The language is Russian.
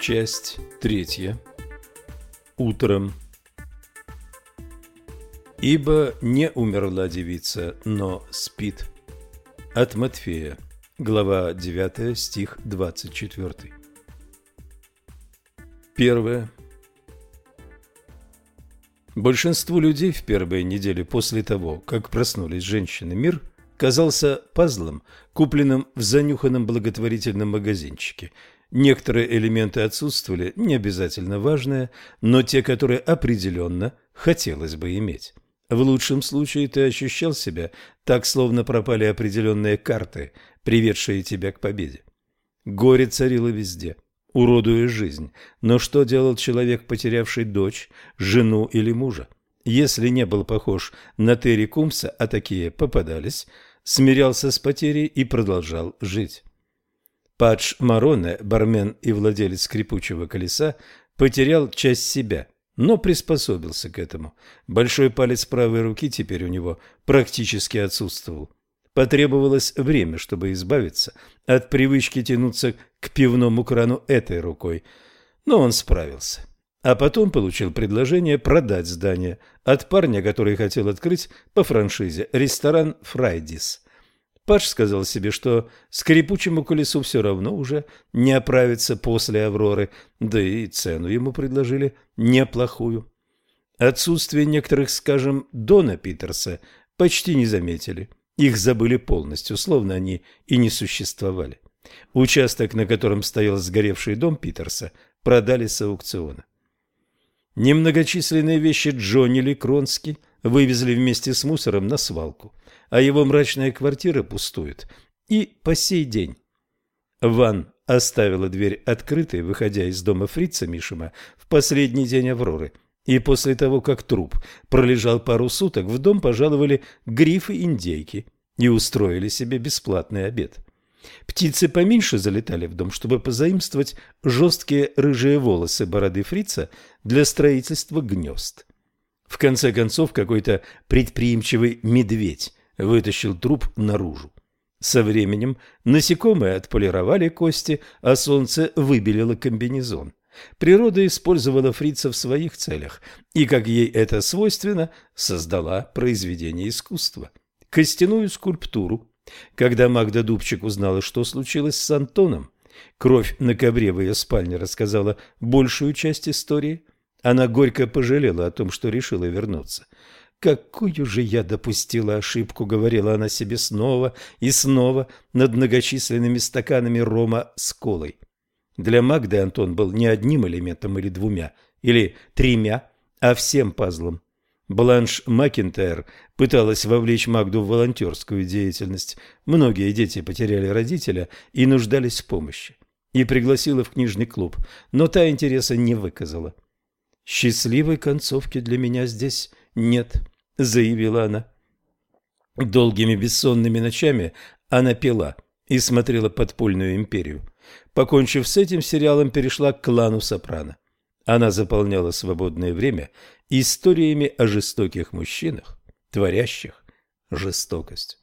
Часть третья. Утром. Ибо не умерла девица, но спит. От Матфея. Глава 9, стих 24. Первое. Большинству людей в первые недели после того, как проснулись женщины, мир казался пазлом, купленным в занюханном благотворительном магазинчике – Некоторые элементы отсутствовали, не обязательно важные, но те, которые определенно хотелось бы иметь. В лучшем случае ты ощущал себя так, словно пропали определенные карты, приведшие тебя к победе. Горе царило везде, уродуя жизнь. Но что делал человек, потерявший дочь, жену или мужа? Если не был похож на Терри Кумса, а такие попадались, смирялся с потерей и продолжал жить. Падж Мароне, бармен и владелец скрипучего колеса, потерял часть себя, но приспособился к этому. Большой палец правой руки теперь у него практически отсутствовал. Потребовалось время, чтобы избавиться от привычки тянуться к пивному крану этой рукой, но он справился. А потом получил предложение продать здание от парня, который хотел открыть по франшизе ресторан «Фрайдис». Паш сказал себе, что скрипучему колесу все равно уже не оправиться после «Авроры», да и цену ему предложили неплохую. Отсутствие некоторых, скажем, Дона Питерса почти не заметили. Их забыли полностью, словно они и не существовали. Участок, на котором стоял сгоревший дом Питерса, продали с аукциона. Немногочисленные вещи Джонни Ликронски вывезли вместе с мусором на свалку а его мрачная квартира пустует. И по сей день. Ван оставила дверь открытой, выходя из дома фрица Мишима в последний день Авроры. И после того, как труп пролежал пару суток, в дом пожаловали грифы-индейки и устроили себе бесплатный обед. Птицы поменьше залетали в дом, чтобы позаимствовать жесткие рыжие волосы бороды фрица для строительства гнезд. В конце концов, какой-то предприимчивый медведь вытащил труп наружу. Со временем насекомые отполировали кости, а солнце выбелило комбинезон. Природа использовала фрица в своих целях и, как ей это свойственно, создала произведение искусства – костяную скульптуру. Когда Магда Дубчик узнала, что случилось с Антоном, кровь на ковре в ее спальне рассказала большую часть истории, она горько пожалела о том, что решила вернуться – «Какую же я допустила ошибку», — говорила она себе снова и снова над многочисленными стаканами рома с колой. Для Магды Антон был не одним элементом или двумя, или тремя, а всем пазлом. Бланш Макинтайр пыталась вовлечь Магду в волонтерскую деятельность. Многие дети потеряли родителя и нуждались в помощи. И пригласила в книжный клуб, но та интереса не выказала. Счастливой концовки для меня здесь «Нет», — заявила она. Долгими бессонными ночами она пила и смотрела «Подпольную империю». Покончив с этим сериалом, перешла к клану Сопрано. Она заполняла свободное время историями о жестоких мужчинах, творящих жестокость.